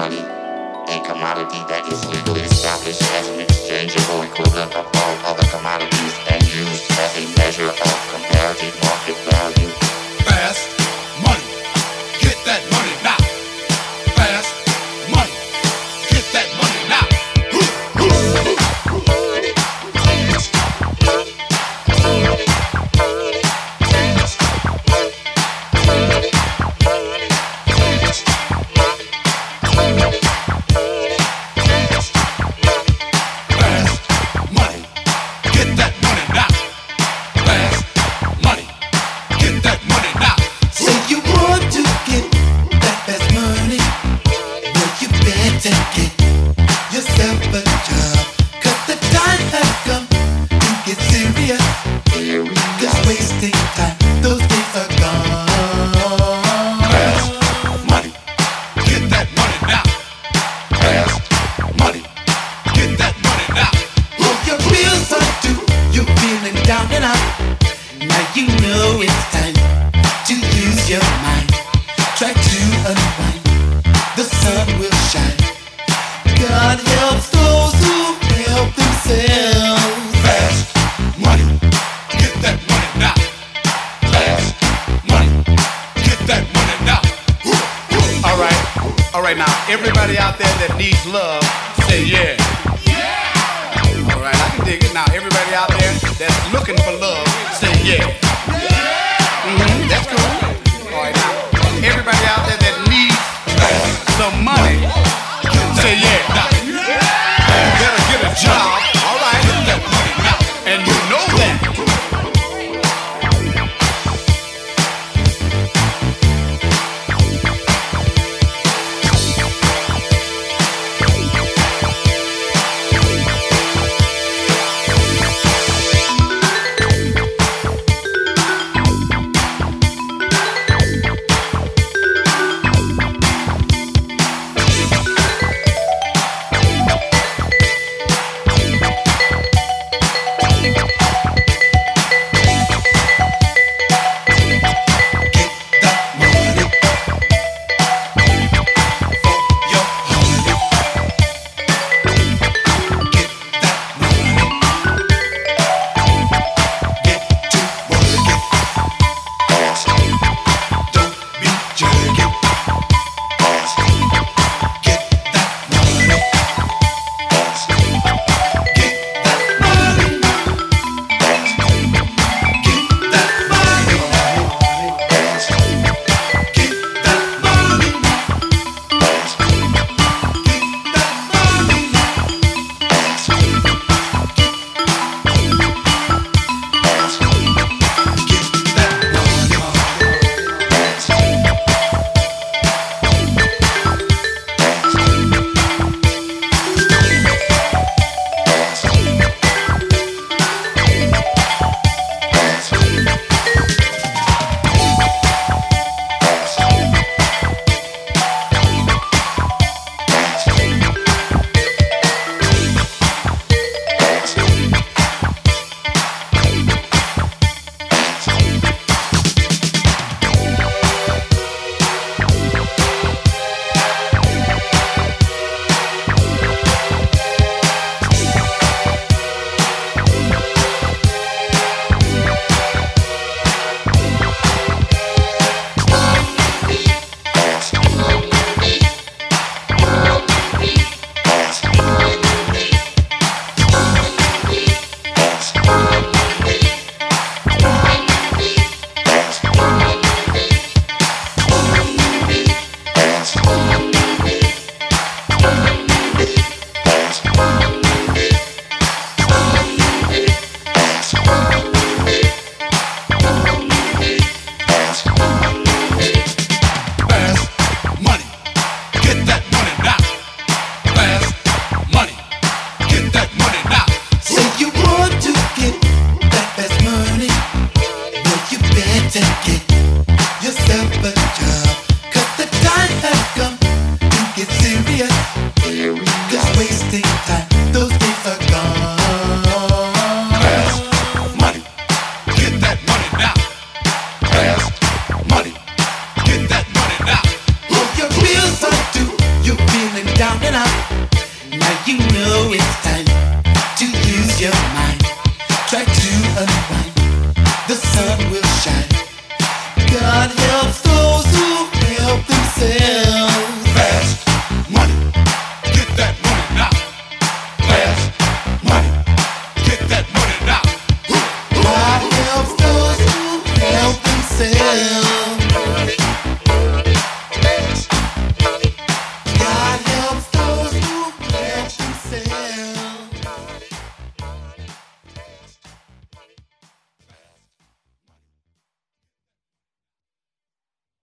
money, a commodity that is legally established as an exchangeable equivalent of all other commodities and used as a measure of comparative market Now you know it's time to use your mind. Try to unwind, the sun will shine. God helps those who help themselves. Fast money. Get that money now. Fast money. Get that money now. All right, all right. Now, everybody out there that needs love, say yeah. yeah. All right, I can dig it. Now, everybody out there that's looking for love, say yeah. yeah.